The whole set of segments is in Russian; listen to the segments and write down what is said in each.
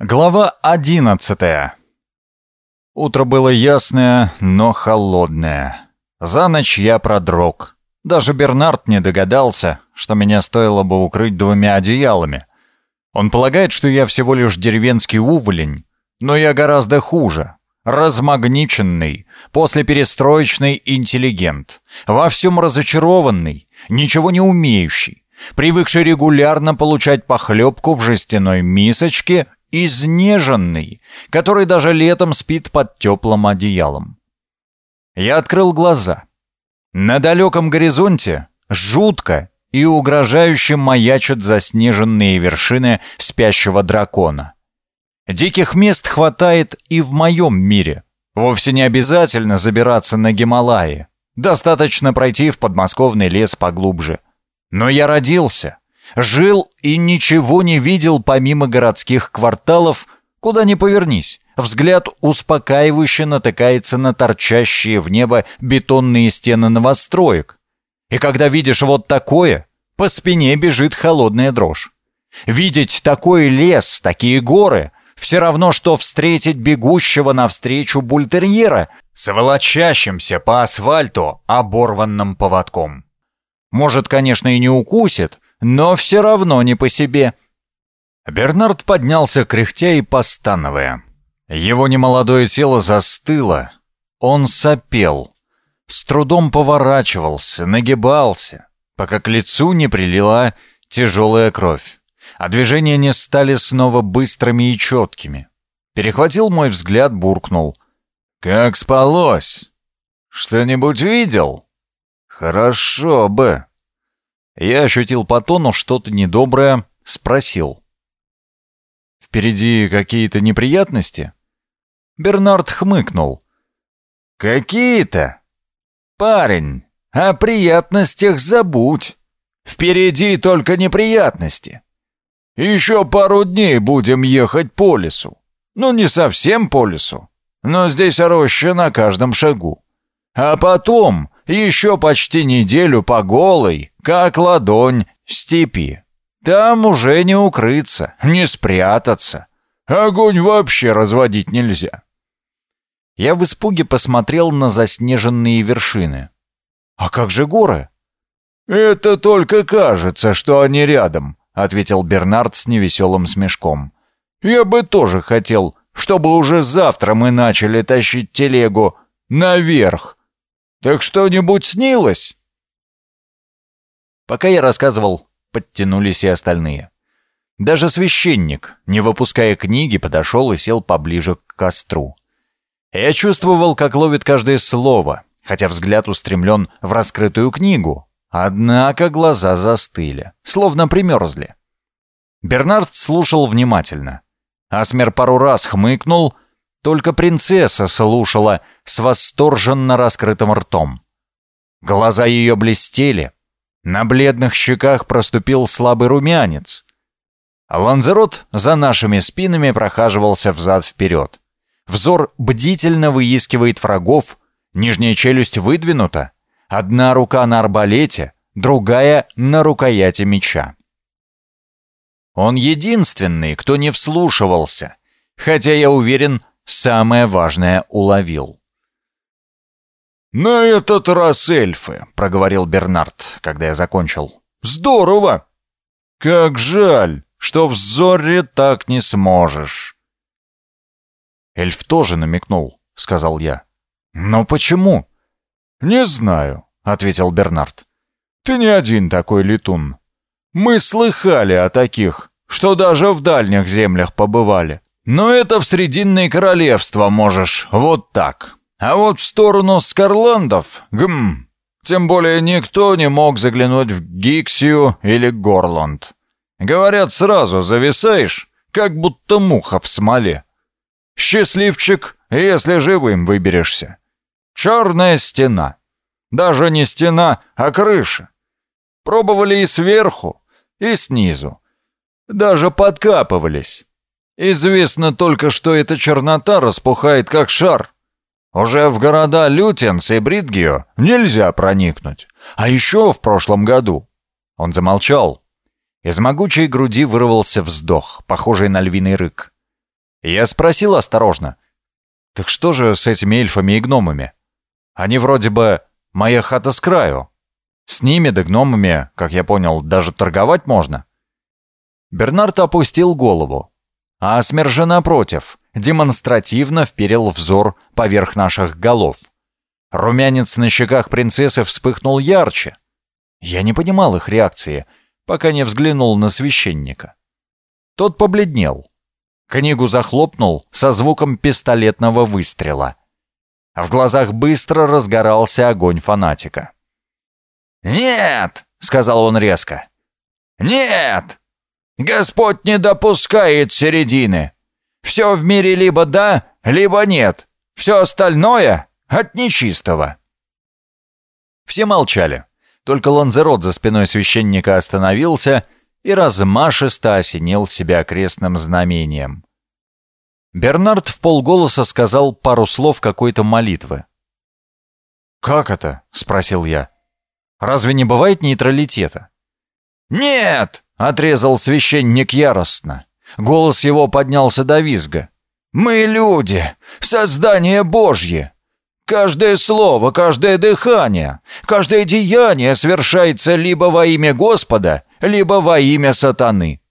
Глава одиннадцатая. Утро было ясное, но холодное. За ночь я продрог. Даже Бернард не догадался, что меня стоило бы укрыть двумя одеялами. Он полагает, что я всего лишь деревенский уволень, но я гораздо хуже. Размагниченный, послеперестроечный интеллигент, во всем разочарованный, ничего не умеющий, привыкший регулярно получать похлебку в жестяной мисочке изнеженный, который даже летом спит под теплым одеялом. Я открыл глаза. На далеком горизонте жутко и угрожающе маячат заснеженные вершины спящего дракона. Диких мест хватает и в моем мире. Вовсе не обязательно забираться на Гималаи. Достаточно пройти в подмосковный лес поглубже. Но я родился, Жил и ничего не видел помимо городских кварталов, куда ни повернись. Взгляд успокаивающе натыкается на торчащие в небо бетонные стены новостроек. И когда видишь вот такое, по спине бежит холодная дрожь. Видеть такой лес, такие горы, все равно, что встретить бегущего навстречу бультерьера с волочащимся по асфальту оборванным поводком. Может, конечно, и не укусит, но все равно не по себе. Бернард поднялся, кряхтя и постановая. Его немолодое тело застыло. Он сопел. С трудом поворачивался, нагибался, пока к лицу не прилила тяжелая кровь, а движения не стали снова быстрыми и четкими. Перехватил мой взгляд, буркнул. «Как спалось? Что-нибудь видел?» «Хорошо бы». Я ощутил по тону что-то недоброе, спросил. «Впереди какие-то неприятности?» Бернард хмыкнул. «Какие-то? Парень, о приятностях забудь. Впереди только неприятности. Еще пару дней будем ехать по лесу. Ну, не совсем по лесу, но здесь роща на каждом шагу. А потом еще почти неделю по голой, как ладонь, степи. Там уже не укрыться, не спрятаться. Огонь вообще разводить нельзя. Я в испуге посмотрел на заснеженные вершины. «А как же горы?» «Это только кажется, что они рядом», — ответил Бернард с невеселым смешком. «Я бы тоже хотел, чтобы уже завтра мы начали тащить телегу наверх, так что-нибудь снилось?» Пока я рассказывал, подтянулись и остальные. Даже священник, не выпуская книги, подошел и сел поближе к костру. Я чувствовал, как ловит каждое слово, хотя взгляд устремлен в раскрытую книгу. Однако глаза застыли, словно примерзли. Бернард слушал внимательно. Асмер пару раз хмыкнул — только принцесса слушала с восторженно раскрытым ртом. Глаза ее блестели, на бледных щеках проступил слабый румянец. Ланзерот за нашими спинами прохаживался взад-вперед. Взор бдительно выискивает врагов, нижняя челюсть выдвинута, одна рука на арбалете, другая на рукояти меча. Он единственный, кто не вслушивался, хотя, я уверен, самое важное уловил. «На этот раз эльфы», — проговорил Бернард, когда я закончил. «Здорово! Как жаль, что в Зорре так не сможешь». «Эльф тоже намекнул», — сказал я. «Но почему?» «Не знаю», — ответил Бернард. «Ты не один такой летун. Мы слыхали о таких, что даже в дальних землях побывали. Но это в Срединное Королевство можешь, вот так. А вот в сторону Скарландов, гм, тем более никто не мог заглянуть в Гиксию или Горланд. Говорят, сразу зависаешь, как будто муха в смоле. Счастливчик, если живым выберешься. Черная стена. Даже не стена, а крыша. Пробовали и сверху, и снизу. Даже подкапывались. Известно только, что эта чернота распухает как шар. Уже в города Лютенс и Бритгио нельзя проникнуть. А еще в прошлом году...» Он замолчал. Из могучей груди вырвался вздох, похожий на львиный рык. Я спросил осторожно. «Так что же с этими эльфами и гномами? Они вроде бы моя хата с краю. С ними да гномами, как я понял, даже торговать можно». Бернард опустил голову, Асмер же напротив, демонстративно вперил взор поверх наших голов. Румянец на щеках принцессы вспыхнул ярче. Я не понимал их реакции, пока не взглянул на священника. Тот побледнел. Книгу захлопнул со звуком пистолетного выстрела. В глазах быстро разгорался огонь фанатика. «Нет!» — сказал он резко. «Нет! Господь не допускает середины. Все в мире либо да, либо нет. Все остальное от нечистого». Все молчали. Только Ланзерот за спиной священника остановился и размашисто осенил себя крестным знамением. Бернард в полголоса сказал пару слов какой-то молитвы. «Как это?» — спросил я. «Разве не бывает нейтралитета?» «Нет!» — отрезал священник яростно. Голос его поднялся до визга. «Мы люди, создание Божье. Каждое слово, каждое дыхание, каждое деяние совершается либо во имя Господа, либо во имя сатаны».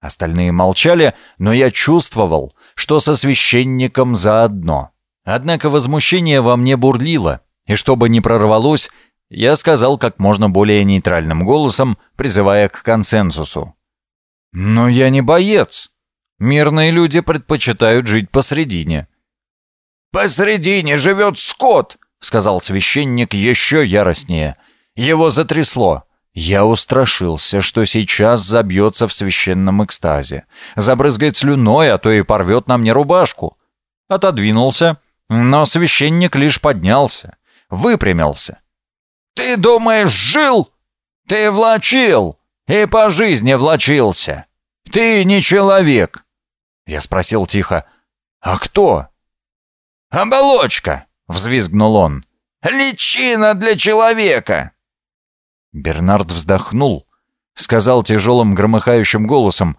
Остальные молчали, но я чувствовал, что со священником заодно. Однако возмущение во мне бурлило, и чтобы не прорвалось, я сказал как можно более нейтральным голосом, призывая к консенсусу. «Но я не боец. Мирные люди предпочитают жить посредине». «Посредине живет скот!» — сказал священник еще яростнее. Его затрясло. Я устрашился, что сейчас забьется в священном экстазе, забрызгает слюной, а то и порвет на мне рубашку. Отодвинулся, но священник лишь поднялся, выпрямился. «Ты думаешь, жил? Ты влачил и по жизни влачился. Ты не человек!» Я спросил тихо, «А кто?» «Оболочка!» — взвизгнул он. «Личина для человека!» Бернард вздохнул, сказал тяжелым громыхающим голосом,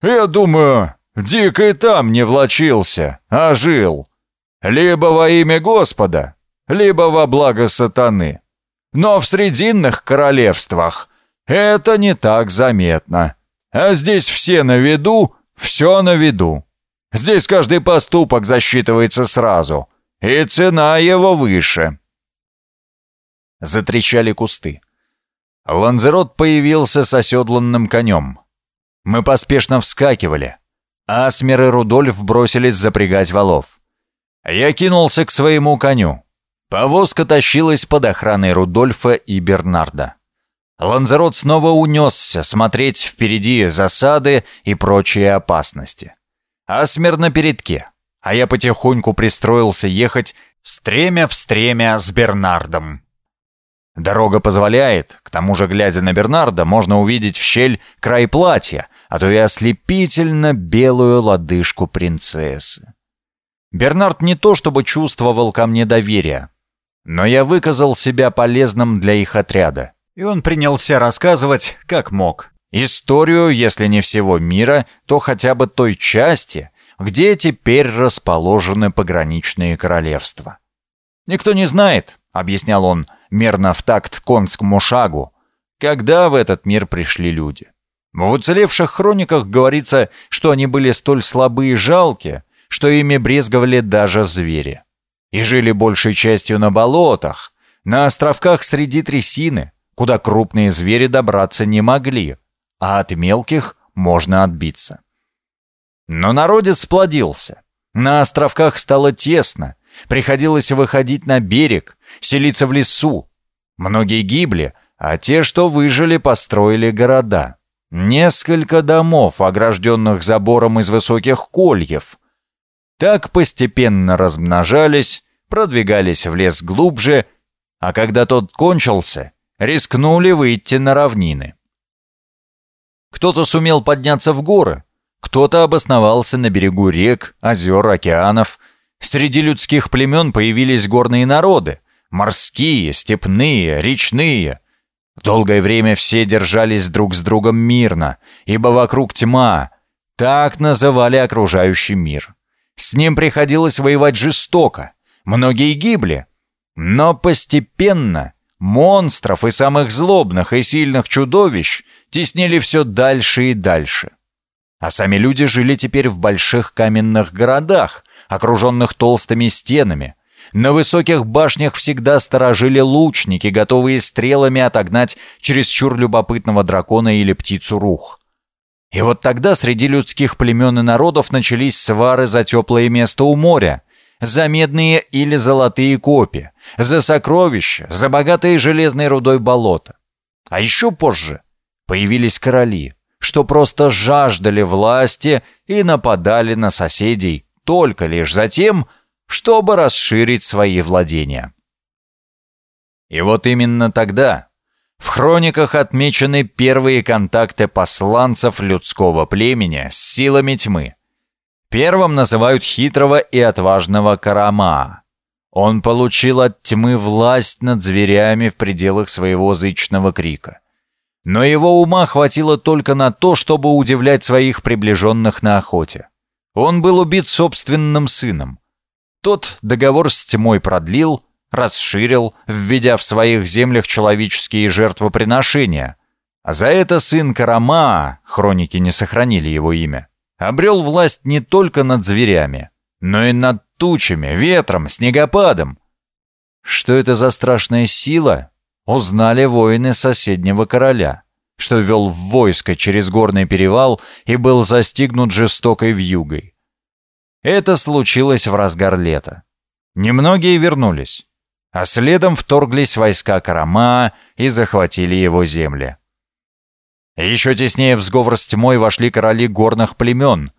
«Я думаю, Дик и там не влачился, а жил. Либо во имя Господа, либо во благо сатаны. Но в срединных королевствах это не так заметно. А здесь все на виду, все на виду. Здесь каждый поступок засчитывается сразу, и цена его выше. Затрещали кусты. Ланзерот появился с оседланным конем. Мы поспешно вскакивали. Асмер и Рудольф бросились запрягать валов. Я кинулся к своему коню. Повозка тащилась под охраной Рудольфа и Бернарда. Ланзерот снова унесся смотреть впереди засады и прочие опасности. Асмер на передке, а я потихоньку пристроился ехать стремя в стремя с Бернардом. Дорога позволяет, к тому же, глядя на Бернарда, можно увидеть в щель край платья, а то и ослепительно белую лодыжку принцессы. Бернард не то чтобы чувствовал ко мне доверие, но я выказал себя полезным для их отряда, и он принялся рассказывать, как мог, Историю, если не всего мира, то хотя бы той части, где теперь расположены пограничные королевства. «Никто не знает», — объяснял он, мерно в такт конскому шагу, когда в этот мир пришли люди. В уцелевших хрониках говорится, что они были столь слабы и жалки, что ими брезговали даже звери. И жили большей частью на болотах, на островках среди трясины, куда крупные звери добраться не могли, а от мелких можно отбиться. Но народец сплодился. На островках стало тесно, приходилось выходить на берег, селиться в лесу. Многие гибли, а те, что выжили, построили города. Несколько домов, огражденных забором из высоких кольев. Так постепенно размножались, продвигались в лес глубже, а когда тот кончился, рискнули выйти на равнины. Кто-то сумел подняться в горы, кто-то обосновался на берегу рек, озер, океанов. Среди людских племен появились горные народы, морские, степные, речные. Долгое время все держались друг с другом мирно, ибо вокруг тьма. Так называли окружающий мир. С ним приходилось воевать жестоко. Многие гибли. Но постепенно монстров и самых злобных и сильных чудовищ теснили все дальше и дальше. А сами люди жили теперь в больших каменных городах, окруженных толстыми стенами. На высоких башнях всегда сторожили лучники, готовые стрелами отогнать чересчур любопытного дракона или птицу рух. И вот тогда среди людских племен и народов начались свары за теплое место у моря, за медные или золотые копи, за сокровища, за богатые железной рудой болота. А еще позже появились короли, что просто жаждали власти и нападали на соседей только лишь за тем, чтобы расширить свои владения. И вот именно тогда в хрониках отмечены первые контакты посланцев людского племени с силами тьмы. Первым называют хитрого и отважного Карама. Он получил от тьмы власть над зверями в пределах своего зычного крика. Но его ума хватило только на то, чтобы удивлять своих приближенных на охоте. Он был убит собственным сыном. Тот договор с тьмой продлил, расширил, введя в своих землях человеческие жертвоприношения. А за это сын Карама, хроники не сохранили его имя, обрел власть не только над зверями, но и над тучами, ветром, снегопадом. Что это за страшная сила, узнали воины соседнего короля, что вел войско через горный перевал и был застигнут жестокой вьюгой. Это случилось в разгар лета. Немногие вернулись, а следом вторглись войска Карама и захватили его земли. Еще теснее в сговор с тьмой вошли короли горных племен.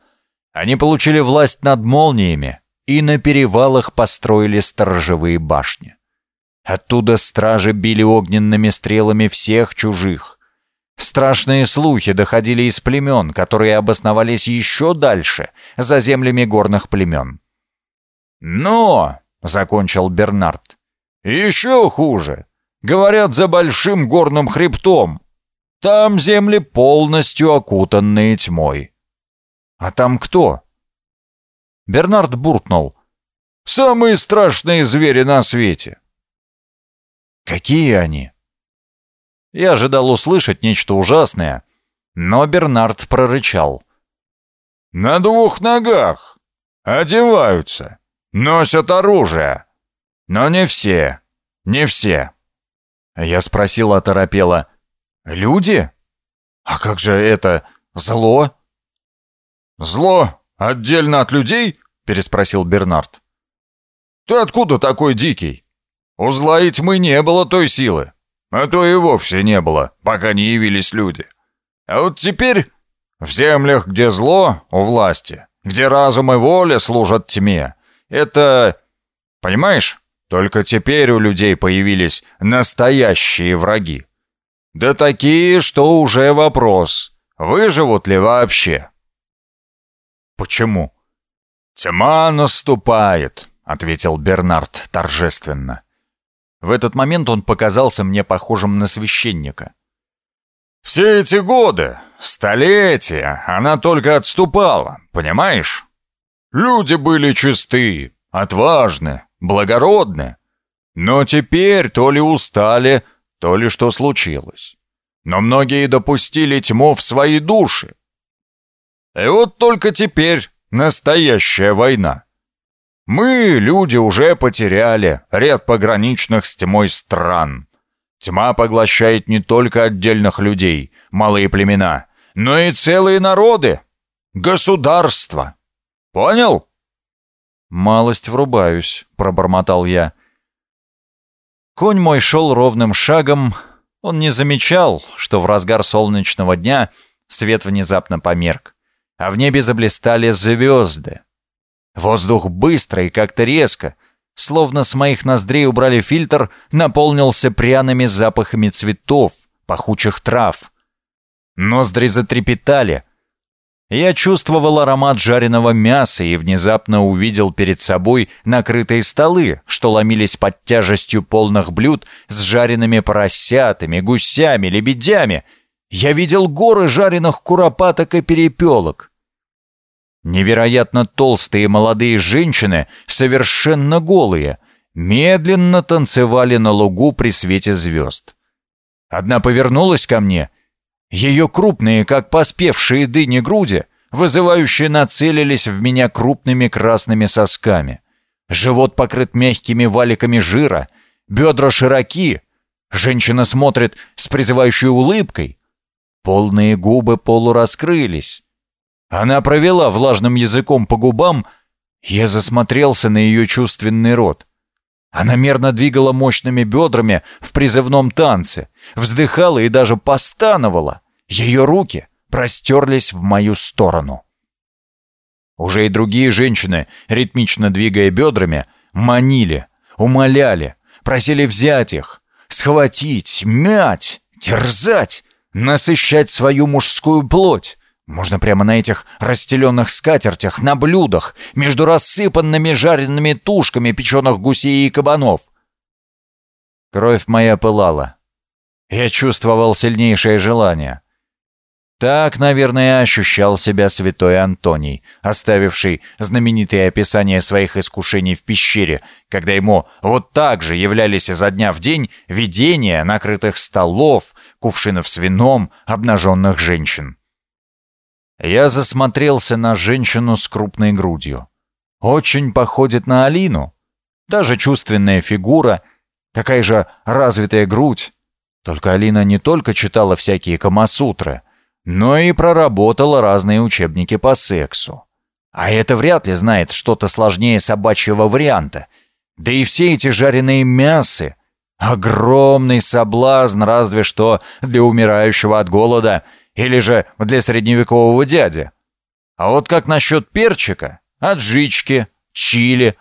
Они получили власть над молниями и на перевалах построили сторожевые башни. Оттуда стражи били огненными стрелами всех чужих. Страшные слухи доходили из племен, которые обосновались еще дальше, за землями горных племен. «Но!» — закончил Бернард. «Еще хуже. Говорят, за большим горным хребтом. Там земли полностью окутанные тьмой». «А там кто?» Бернард буркнул. «Самые страшные звери на свете. Какие они? Я ожидал услышать нечто ужасное, но Бернард прорычал. «На двух ногах! Одеваются! Носят оружие! Но не все! Не все!» Я спросил оторопело. «Люди? А как же это зло?» «Зло отдельно от людей?» — переспросил Бернард. «Ты откуда такой дикий?» У зла и тьмы не было той силы. А то и вовсе не было, пока не явились люди. А вот теперь в землях, где зло, у власти, где разум и воля служат тьме, это... Понимаешь? Только теперь у людей появились настоящие враги. Да такие, что уже вопрос, выживут ли вообще. Почему? «Тьма наступает», — ответил Бернард торжественно. В этот момент он показался мне похожим на священника. «Все эти годы, столетия, она только отступала, понимаешь? Люди были чисты, отважны, благородны. Но теперь то ли устали, то ли что случилось. Но многие допустили тьму в свои души. И вот только теперь настоящая война. Мы, люди, уже потеряли ряд пограничных с тьмой стран. Тьма поглощает не только отдельных людей, малые племена, но и целые народы, государства. Понял? «Малость врубаюсь», — пробормотал я. Конь мой шел ровным шагом. Он не замечал, что в разгар солнечного дня свет внезапно померк, а в небе заблистали звезды, Воздух быстро и как-то резко, словно с моих ноздрей убрали фильтр, наполнился пряными запахами цветов, пахучих трав. Ноздри затрепетали. Я чувствовал аромат жареного мяса и внезапно увидел перед собой накрытые столы, что ломились под тяжестью полных блюд с жареными поросятами, гусями, лебедями. Я видел горы жареных куропаток и перепелок. Невероятно толстые молодые женщины, совершенно голые, медленно танцевали на лугу при свете звезд. Одна повернулась ко мне. Ее крупные, как поспевшие дыни груди, вызывающие нацелились в меня крупными красными сосками. Живот покрыт мягкими валиками жира, бедра широки. Женщина смотрит с призывающей улыбкой. Полные губы полураскрылись. Она провела влажным языком по губам, я засмотрелся на ее чувственный рот. Она мерно двигала мощными бедрами в призывном танце, вздыхала и даже постановала. Ее руки простерлись в мою сторону. Уже и другие женщины, ритмично двигая бедрами, манили, умоляли, просили взять их, схватить, мять, терзать, насыщать свою мужскую плоть. Можно прямо на этих расстеленных скатертях, на блюдах, между рассыпанными жареными тушками печеных гусей и кабанов. Кровь моя пылала. Я чувствовал сильнейшее желание. Так, наверное, ощущал себя святой Антоний, оставивший знаменитые описания своих искушений в пещере, когда ему вот так же являлись изо дня в день видения накрытых столов, кувшинов с вином, обнаженных женщин. Я засмотрелся на женщину с крупной грудью. Очень походит на Алину. Даже чувственная фигура, такая же развитая грудь. Только Алина не только читала всякие камасутры, но и проработала разные учебники по сексу. А это вряд ли знает что-то сложнее собачьего варианта. Да и все эти жареные мясы — огромный соблазн разве что для умирающего от голода — или же для средневекового дяди. А вот как насчет перчика, аджички, чили?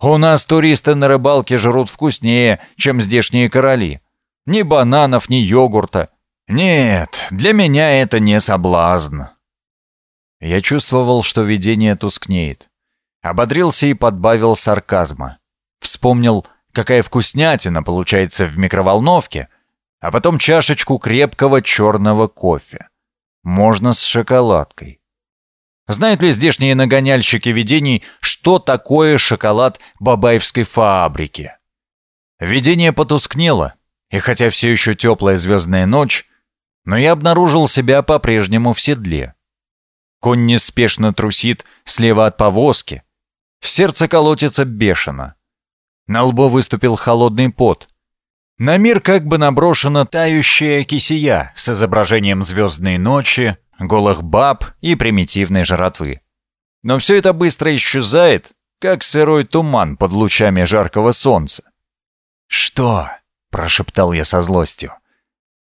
У нас туристы на рыбалке жрут вкуснее, чем здешние короли. Ни бананов, ни йогурта. Нет, для меня это не соблазн. Я чувствовал, что видение тускнеет. Ободрился и подбавил сарказма. Вспомнил, какая вкуснятина получается в микроволновке, а потом чашечку крепкого черного кофе. Можно с шоколадкой. Знают ли здешние нагоняльщики видений, что такое шоколад бабаевской фабрики? Видение потускнело, и хотя все еще теплая звездная ночь, но я обнаружил себя по-прежнему в седле. Конь неспешно трусит слева от повозки. Сердце колотится бешено. На лбу выступил холодный пот. На мир как бы наброшена тающая кисия с изображением звездной ночи, голых баб и примитивной жратвы. Но все это быстро исчезает, как сырой туман под лучами жаркого солнца. «Что?» — прошептал я со злостью.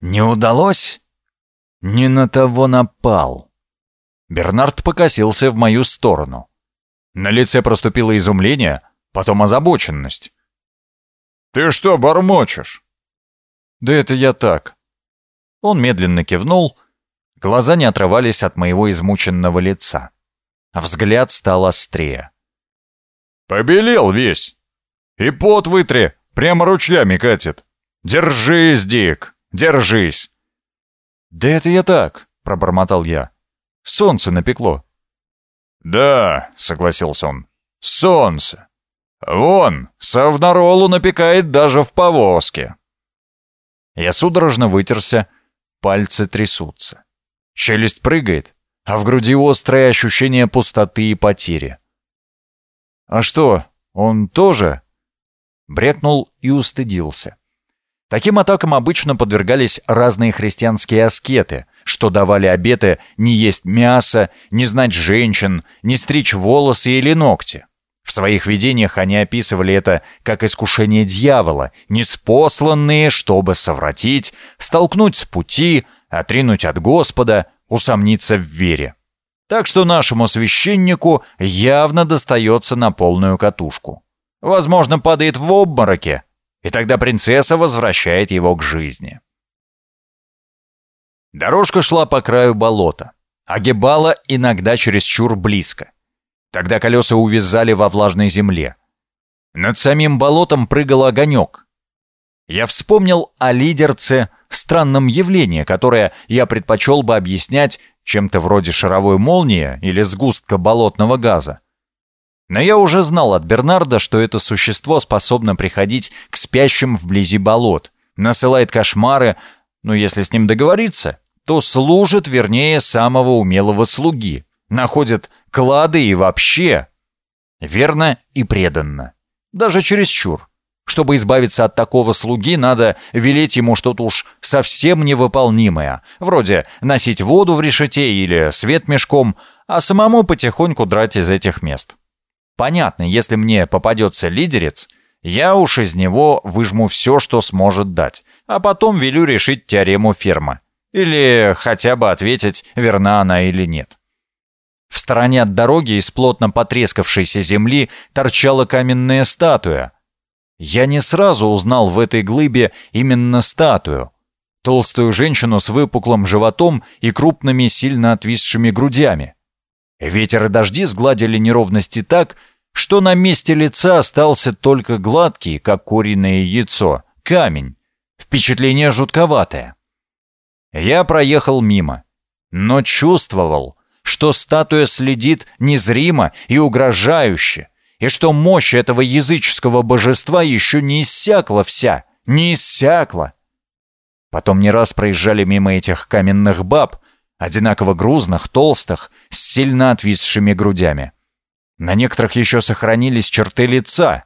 «Не удалось?» «Не на того напал». Бернард покосился в мою сторону. На лице проступило изумление, потом озабоченность. «Ты что бормочешь?» «Да это я так». Он медленно кивнул, глаза не отрывались от моего измученного лица. Взгляд стал острее. «Побелел весь! И пот вытри, прямо ручьями катит! Держись, Дик, держись!» «Да это я так», — пробормотал я. «Солнце напекло». «Да», — согласился он, — «солнце. Вон, Савнаролу напекает даже в повозке. Я судорожно вытерся, пальцы трясутся. Челюсть прыгает, а в груди острое ощущение пустоты и потери. «А что, он тоже?» Брекнул и устыдился. Таким атакам обычно подвергались разные христианские аскеты, что давали обеты не есть мясо, не знать женщин, не стричь волосы или ногти. В своих видениях они описывали это как искушение дьявола, неспосланные, чтобы совратить, столкнуть с пути, отринуть от Господа, усомниться в вере. Так что нашему священнику явно достается на полную катушку. Возможно, падает в обмороке, и тогда принцесса возвращает его к жизни. Дорожка шла по краю болота, огибала иногда чересчур близко. Тогда колеса увязали во влажной земле. Над самим болотом прыгал огонек. Я вспомнил о лидерце, странном явлении, которое я предпочел бы объяснять чем-то вроде шаровой молнии или сгустка болотного газа. Но я уже знал от Бернарда, что это существо способно приходить к спящим вблизи болот, насылает кошмары, но если с ним договориться, то служит вернее самого умелого слуги, находит клады и вообще верно и преданно, даже чересчур. Чтобы избавиться от такого слуги, надо велеть ему что-то уж совсем невыполнимое, вроде носить воду в решете или свет мешком, а самому потихоньку драть из этих мест. Понятно, если мне попадется лидерец, я уж из него выжму все, что сможет дать, а потом велю решить теорему фермы. Или хотя бы ответить, верна она или нет. В стороне от дороги из плотно потрескавшейся земли торчала каменная статуя, я не сразу узнал в этой глыбе именно статую. Толстую женщину с выпуклым животом и крупными сильно отвисшими грудями. Ветер и дожди сгладили неровности так, что на месте лица остался только гладкий, как куриное яйцо, камень. Впечатление жутковатое. Я проехал мимо, но чувствовал, что статуя следит незримо и угрожающе, и что мощь этого языческого божества еще не иссякла вся, не иссякла. Потом не раз проезжали мимо этих каменных баб, одинаково грузных, толстых, с сильно отвисшими грудями. На некоторых еще сохранились черты лица,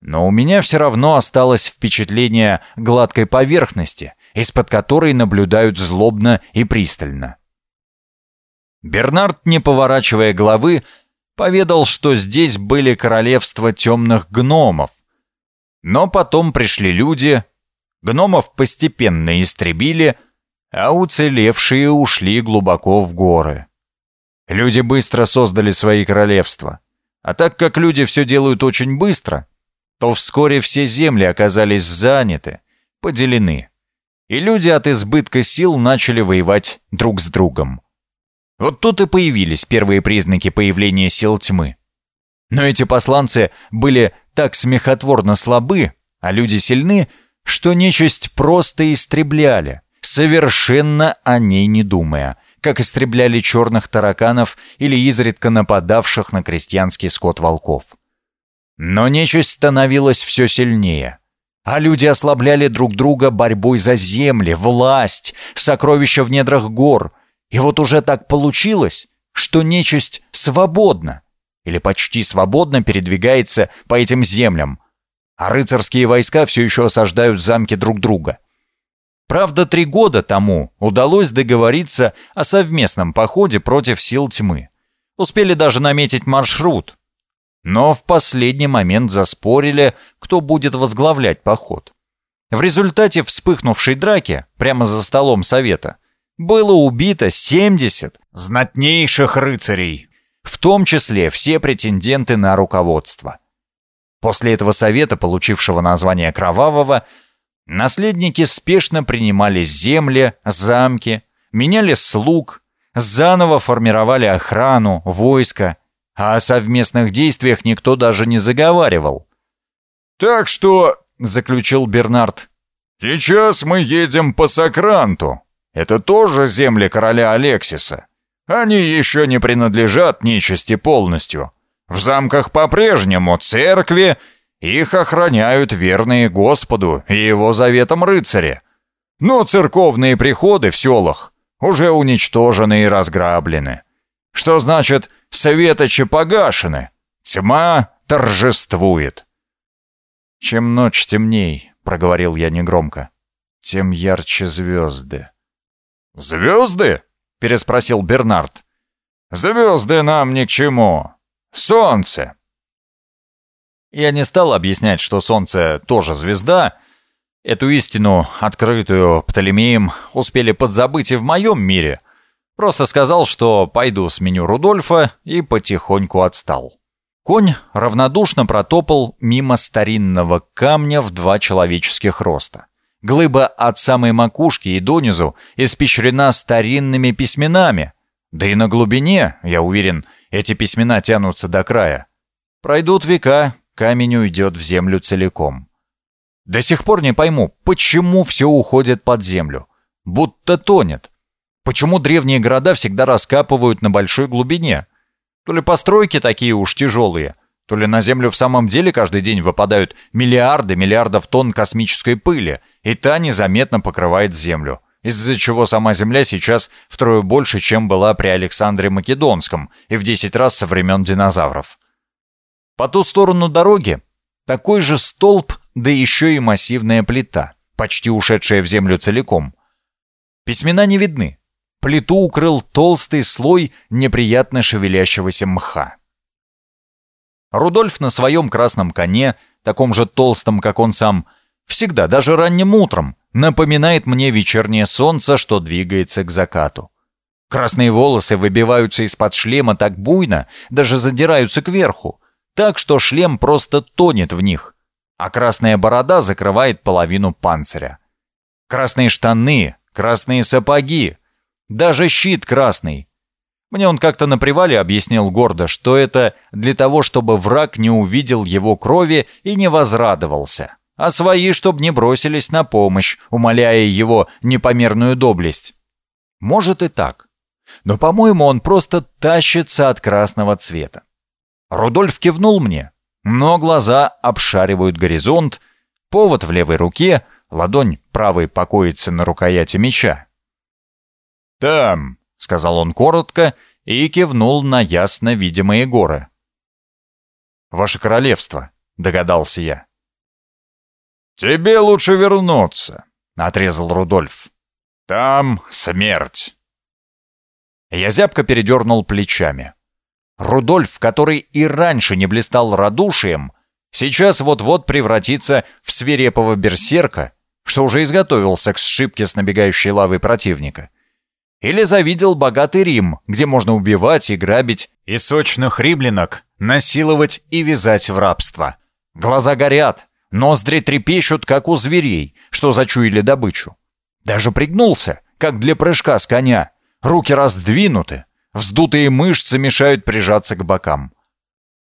но у меня все равно осталось впечатление гладкой поверхности, из-под которой наблюдают злобно и пристально. Бернард, не поворачивая головы, поведал, что здесь были королевства темных гномов. Но потом пришли люди, гномов постепенно истребили, а уцелевшие ушли глубоко в горы. Люди быстро создали свои королевства. А так как люди все делают очень быстро, то вскоре все земли оказались заняты, поделены. И люди от избытка сил начали воевать друг с другом. Вот тут и появились первые признаки появления сил тьмы. Но эти посланцы были так смехотворно слабы, а люди сильны, что нечисть просто истребляли, совершенно о ней не думая, как истребляли черных тараканов или изредка нападавших на крестьянский скот волков. Но нечисть становилась все сильнее, а люди ослабляли друг друга борьбой за земли, власть, сокровища в недрах гор, и вот уже так получилось, что нечисть свободна, или почти свободно передвигается по этим землям, а рыцарские войска все еще осаждают замки друг друга. Правда, три года тому удалось договориться о совместном походе против сил тьмы. Успели даже наметить маршрут. Но в последний момент заспорили, кто будет возглавлять поход. В результате вспыхнувшей драки, прямо за столом совета, было убито 70 знатнейших рыцарей, в том числе все претенденты на руководство. После этого совета, получившего название Кровавого, наследники спешно принимали земли, замки, меняли слуг, заново формировали охрану, войско, а о совместных действиях никто даже не заговаривал. «Так что», — заключил Бернард, — «сейчас мы едем по Сокранту, это тоже земли короля Алексиса. Они еще не принадлежат нечисти полностью. В замках по-прежнему церкви, их охраняют верные Господу и его заветам рыцари. Но церковные приходы в селах уже уничтожены и разграблены. Что значит «светочи погашены», тьма торжествует. «Чем ночь темней», — проговорил я негромко, — «тем ярче звезды». «Звезды?» — переспросил Бернард. «Звезды нам ни к чему. Солнце!» Я не стал объяснять, что Солнце тоже звезда. Эту истину, открытую Птолемеем, успели подзабыть и в моем мире. Просто сказал, что пойду сменю Рудольфа и потихоньку отстал. Конь равнодушно протопал мимо старинного камня в два человеческих роста. Глыба от самой макушки и донизу испещрена старинными письменами. Да и на глубине, я уверен, эти письмена тянутся до края. Пройдут века, камень уйдет в землю целиком. До сих пор не пойму, почему все уходит под землю. Будто тонет. Почему древние города всегда раскапывают на большой глубине? То ли постройки такие уж тяжелые, то ли на Землю в самом деле каждый день выпадают миллиарды миллиардов тонн космической пыли, и та незаметно покрывает Землю, из-за чего сама Земля сейчас втрое больше, чем была при Александре Македонском и в 10 раз со времен динозавров. По ту сторону дороги такой же столб, да еще и массивная плита, почти ушедшая в Землю целиком. Письмена не видны. Плиту укрыл толстый слой неприятно шевелящегося мха. Рудольф на своем красном коне, таком же толстом, как он сам, всегда, даже ранним утром, напоминает мне вечернее солнце, что двигается к закату. Красные волосы выбиваются из-под шлема так буйно, даже задираются кверху, так что шлем просто тонет в них, а красная борода закрывает половину панциря. Красные штаны, красные сапоги, даже щит красный, мне он как-то на привале объяснил гордо, что это для того, чтобы враг не увидел его крови и не возрадовался, а свои, чтобы не бросились на помощь, умоляя его непомерную доблесть. Может и так. Но, по-моему, он просто тащится от красного цвета. Рудольф кивнул мне, но глаза обшаривают горизонт, повод в левой руке, ладонь правой покоится на рукояти меча. «Там», — сказал он коротко и кивнул на ясно видимые горы. «Ваше королевство», — догадался я. «Тебе лучше вернуться», — отрезал Рудольф. «Там смерть». Я зябко передернул плечами. Рудольф, который и раньше не блистал радушием, сейчас вот-вот превратится в свирепого берсерка, что уже изготовился к сшибке с набегающей лавой противника. Или завидел богатый Рим, где можно убивать и грабить, и сочных римлянок насиловать и вязать в рабство. Глаза горят, ноздри трепещут, как у зверей, что зачуяли добычу. Даже пригнулся, как для прыжка с коня. Руки раздвинуты, вздутые мышцы мешают прижаться к бокам.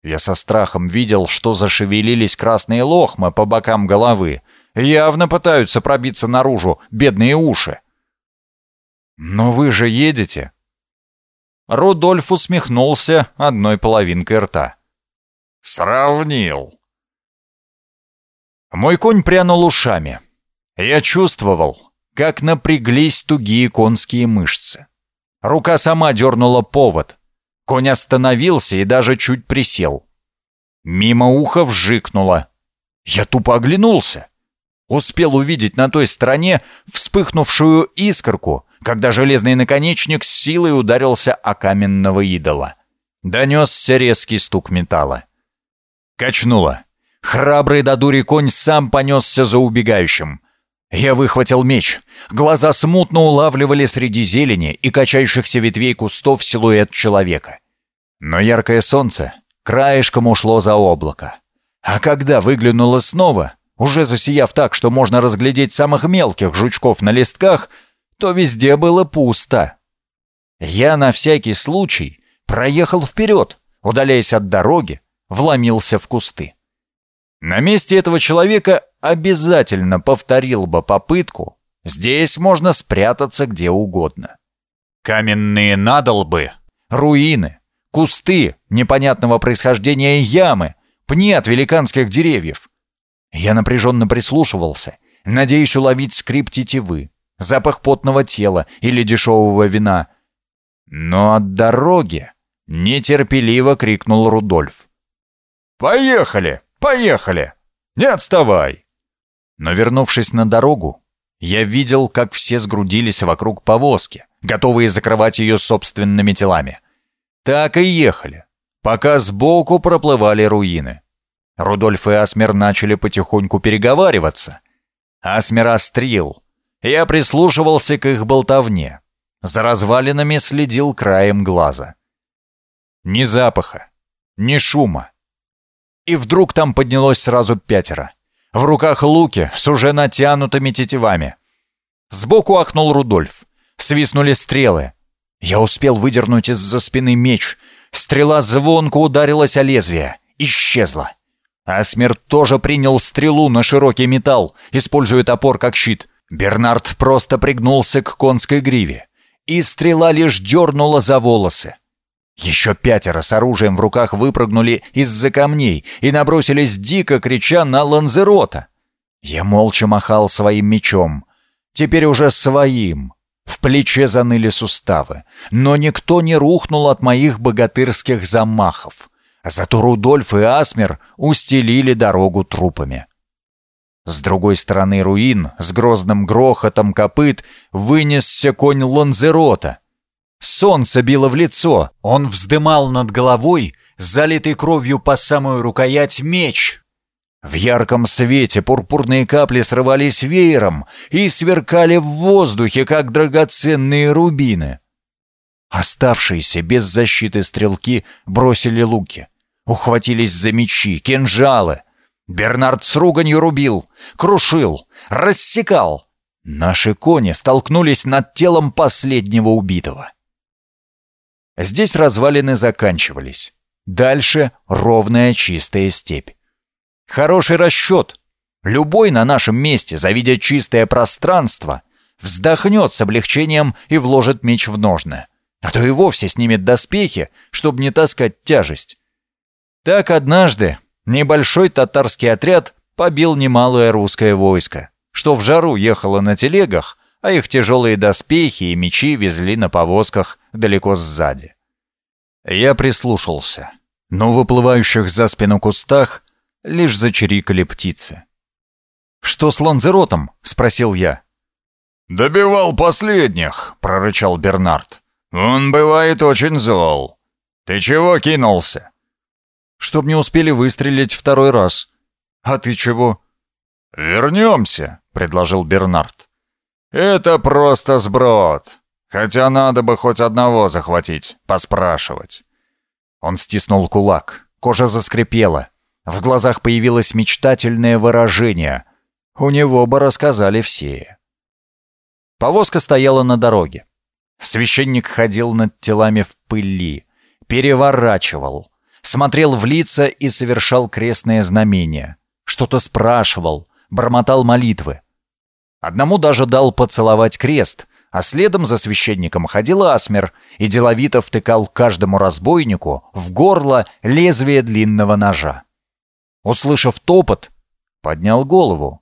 Я со страхом видел, что зашевелились красные лохмы по бокам головы. Явно пытаются пробиться наружу бедные уши. «Но вы же едете!» Рудольф усмехнулся одной половинкой рта. «Сравнил!» Мой конь прянул ушами. Я чувствовал, как напряглись тугие конские мышцы. Рука сама дернула повод. Конь остановился и даже чуть присел. Мимо уха вжикнуло. Я тупо оглянулся. Успел увидеть на той стороне вспыхнувшую искорку, когда железный наконечник с силой ударился о каменного идола. Донесся резкий стук металла. Качнуло. Храбрый до дури конь сам понесся за убегающим. Я выхватил меч. Глаза смутно улавливали среди зелени и качающихся ветвей кустов силуэт человека. Но яркое солнце краешком ушло за облако. А когда выглянуло снова, уже засияв так, что можно разглядеть самых мелких жучков на листках, то везде было пусто. Я на всякий случай проехал вперед, удаляясь от дороги, вломился в кусты. На месте этого человека обязательно повторил бы попытку. Здесь можно спрятаться где угодно. Каменные надолбы, руины, кусты непонятного происхождения ямы, пни от великанских деревьев. Я напряженно прислушивался, надеясь уловить скрип тетивы, запах потного тела или дешевого вина. Но от дороги нетерпеливо крикнул Рудольф. «Поехали! Поехали! Не отставай!» Но вернувшись на дорогу, я видел, как все сгрудились вокруг повозки, готовые закрывать ее собственными телами. Так и ехали, пока сбоку проплывали руины. Рудольф и Асмер начали потихоньку переговариваться. Асмер острил, я прислушивался к их болтовне. За развалинами следил краем глаза. Ни запаха, ни шума. И вдруг там поднялось сразу пятеро. В руках луки с уже натянутыми тетивами. Сбоку ахнул Рудольф. Свистнули стрелы. Я успел выдернуть из-за спины меч. Стрела звонко ударилась о лезвие. Исчезла. Асмер тоже принял стрелу на широкий металл, используя топор как щит — Бернард просто пригнулся к конской гриве. и стрела лишь дернула за волосы. Еще пятеро с оружием в руках выпрыгнули из-за камней и набросились дико, крича на Ланзерота. Я молча махал своим мечом. Теперь уже своим. В плече заныли суставы. Но никто не рухнул от моих богатырских замахов. Зато Рудольф и Асмер устелили дорогу трупами. С другой стороны руин, с грозным грохотом копыт, вынесся конь Ланзерота. Солнце било в лицо, он вздымал над головой, залитый кровью по самую рукоять, меч. В ярком свете пурпурные капли срывались веером и сверкали в воздухе, как драгоценные рубины. Оставшиеся без защиты стрелки бросили луки, ухватились за мечи, кинжалы, Бернард с руганью рубил, крушил, рассекал. Наши кони столкнулись над телом последнего убитого. Здесь развалины заканчивались. Дальше ровная чистая степь. Хороший расчет. Любой на нашем месте, завидя чистое пространство, вздохнет с облегчением и вложит меч в ножны. А то и вовсе снимет доспехи, чтобы не таскать тяжесть. Так однажды Небольшой татарский отряд побил немалое русское войско, что в жару ехало на телегах, а их тяжелые доспехи и мечи везли на повозках далеко сзади. Я прислушался, но выплывающих за спину кустах лишь зачирикали птицы. «Что с Ланзеротом?» — спросил я. «Добивал последних», — прорычал Бернард. «Он бывает очень зол. Ты чего кинулся?» Чтоб не успели выстрелить второй раз. А ты чего?» «Вернемся», — предложил Бернард. «Это просто сброд. Хотя надо бы хоть одного захватить, поспрашивать». Он стиснул кулак, кожа заскрипела. В глазах появилось мечтательное выражение. У него бы рассказали все. Повозка стояла на дороге. Священник ходил над телами в пыли, переворачивал, смотрел в лица и совершал крестное знамение. Что-то спрашивал, бормотал молитвы. Одному даже дал поцеловать крест, а следом за священником ходил Асмер и деловито втыкал каждому разбойнику в горло лезвие длинного ножа. Услышав топот, поднял голову.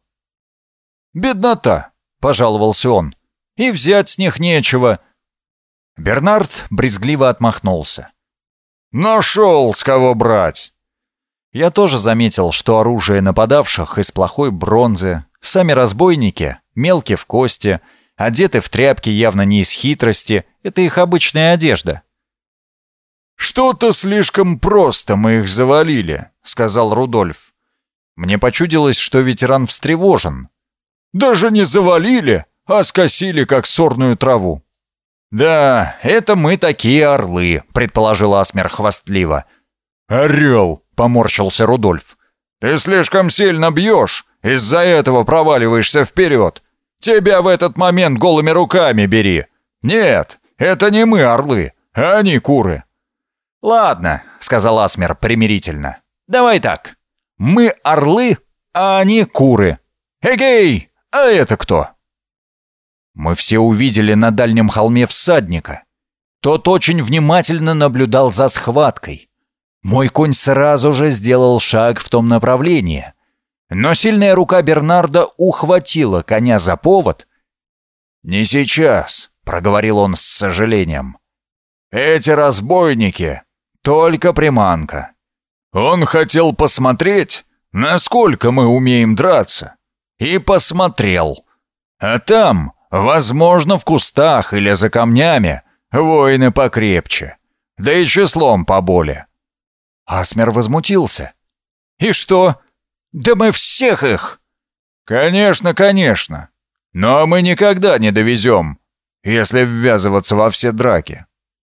«Беднота!» — пожаловался он. «И взять с них нечего!» Бернард брезгливо отмахнулся. Нашел, с кого брать!» Я тоже заметил, что оружие нападавших из плохой бронзы, сами разбойники, мелкие в кости, одеты в тряпки явно не из хитрости, это их обычная одежда. «Что-то слишком просто мы их завалили», — сказал Рудольф. Мне почудилось, что ветеран встревожен. «Даже не завалили, а скосили, как сорную траву. «Да, это мы такие орлы», — предположил Асмер хвастливо. «Орел», — поморщился Рудольф. «Ты слишком сильно бьешь, из-за этого проваливаешься вперед. Тебя в этот момент голыми руками бери. Нет, это не мы орлы, а они куры». «Ладно», — сказал Асмер примирительно. «Давай так. Мы орлы, а они куры. Эгей, а это кто?» Мы все увидели на дальнем холме всадника. Тот очень внимательно наблюдал за схваткой. Мой конь сразу же сделал шаг в том направлении. Но сильная рука Бернарда ухватила коня за повод. «Не сейчас», — проговорил он с сожалением. «Эти разбойники — только приманка. Он хотел посмотреть, насколько мы умеем драться. И посмотрел. А там Возможно, в кустах или за камнями. Воины покрепче. Да и числом поболее. Асмер возмутился. «И что? Да мы всех их!» «Конечно, конечно. Но мы никогда не довезем, если ввязываться во все драки.